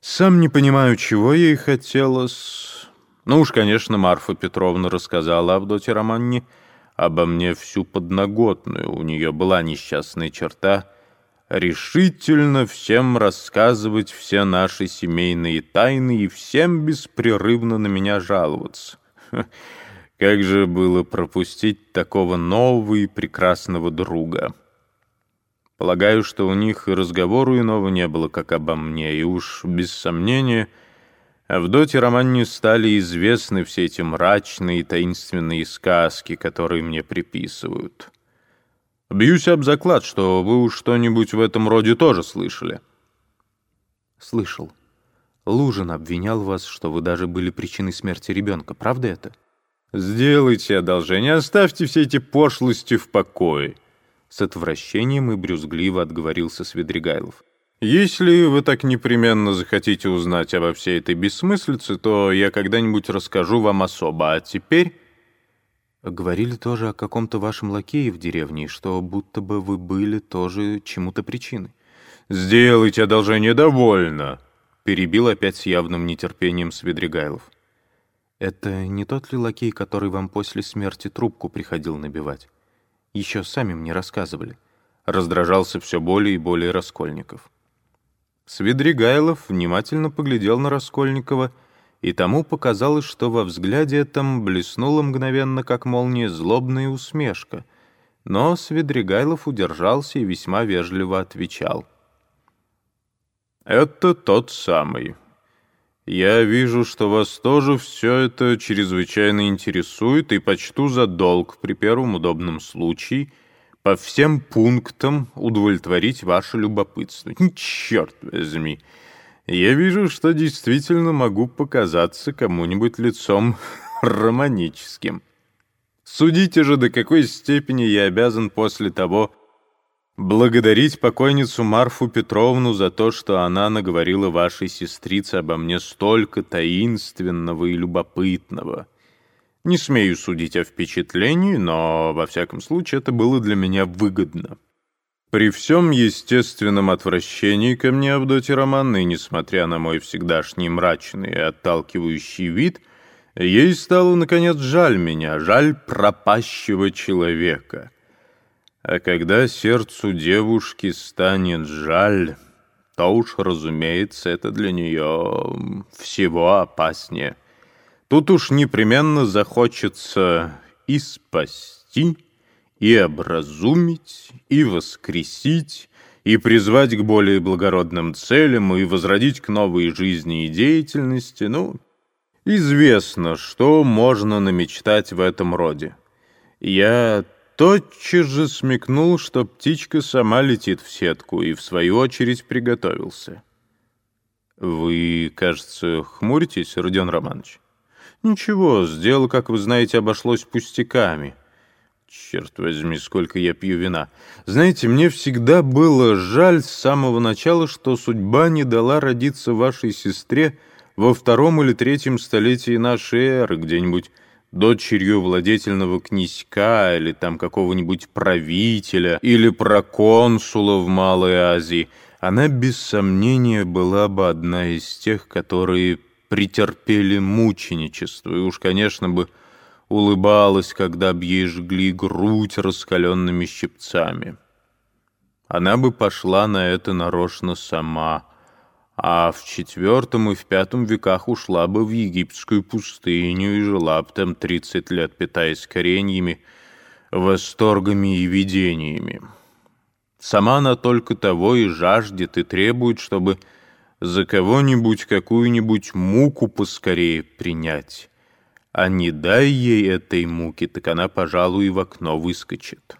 Сам не понимаю, чего ей хотелось. Ну уж, конечно, Марфа Петровна рассказала Авдоте Романне обо мне всю подноготную. У нее была несчастная черта решительно всем рассказывать все наши семейные тайны и всем беспрерывно на меня жаловаться. Как же было пропустить такого нового и прекрасного друга? Полагаю, что у них и разговору иного не было, как обо мне, и уж, без сомнения, Авдоте Романне стали известны все эти мрачные и таинственные сказки, которые мне приписывают. Бьюсь об заклад, что вы уж что-нибудь в этом роде тоже слышали. Слышал. Лужин обвинял вас, что вы даже были причиной смерти ребенка. Правда это? Сделайте одолжение, оставьте все эти пошлости в покое. С отвращением и брюзгливо отговорился Свидригайлов. «Если вы так непременно захотите узнать обо всей этой бессмыслице, то я когда-нибудь расскажу вам особо, а теперь...» «Говорили тоже о каком-то вашем лакее в деревне, что будто бы вы были тоже чему-то причиной». «Сделайте одолжение довольно!» — перебил опять с явным нетерпением Свидригайлов. «Это не тот ли лакей, который вам после смерти трубку приходил набивать?» Еще сами мне рассказывали. Раздражался все более и более Раскольников. Свидригайлов внимательно поглядел на Раскольникова, и тому показалось, что во взгляде этом блеснула мгновенно, как молния, злобная усмешка. Но Свидригайлов удержался и весьма вежливо отвечал. «Это тот самый. Я вижу, что вас тоже все это чрезвычайно интересует, и почту за долг при первом удобном случае по всем пунктам удовлетворить ваше любопытство. Черт возьми! Я вижу, что действительно могу показаться кому-нибудь лицом романическим. Судите же, до какой степени я обязан после того, благодарить покойницу Марфу Петровну за то, что она наговорила вашей сестрице обо мне столько таинственного и любопытного. Не смею судить о впечатлении, но, во всяком случае, это было для меня выгодно. При всем естественном отвращении ко мне Авдотья Романной, несмотря на мой всегдашний мрачный и отталкивающий вид, ей стало, наконец, жаль меня, жаль пропащего человека — а когда сердцу девушки станет жаль, то уж, разумеется, это для нее всего опаснее. Тут уж непременно захочется и спасти, и образумить, и воскресить, и призвать к более благородным целям, и возродить к новой жизни и деятельности. Ну, известно, что можно намечтать в этом роде. Я тотчас же смекнул, что птичка сама летит в сетку, и в свою очередь приготовился. «Вы, кажется, хмуритесь, Родион Романович?» «Ничего, сделал, как вы знаете, обошлось пустяками». «Черт возьми, сколько я пью вина. Знаете, мне всегда было жаль с самого начала, что судьба не дала родиться вашей сестре во втором или третьем столетии нашей эры, где-нибудь дочерью владетельного князька или там какого-нибудь правителя или проконсула в Малой Азии, она без сомнения была бы одна из тех, которые претерпели мученичество, и уж, конечно, бы улыбалась, когда б ей жгли грудь раскаленными щипцами. Она бы пошла на это нарочно сама — а в четвертом и в пятом веках ушла бы в египетскую пустыню и жила бы там тридцать лет, питаясь кореньями, восторгами и видениями. Сама она только того и жаждет, и требует, чтобы за кого-нибудь какую-нибудь муку поскорее принять. А не дай ей этой муки, так она, пожалуй, и в окно выскочит».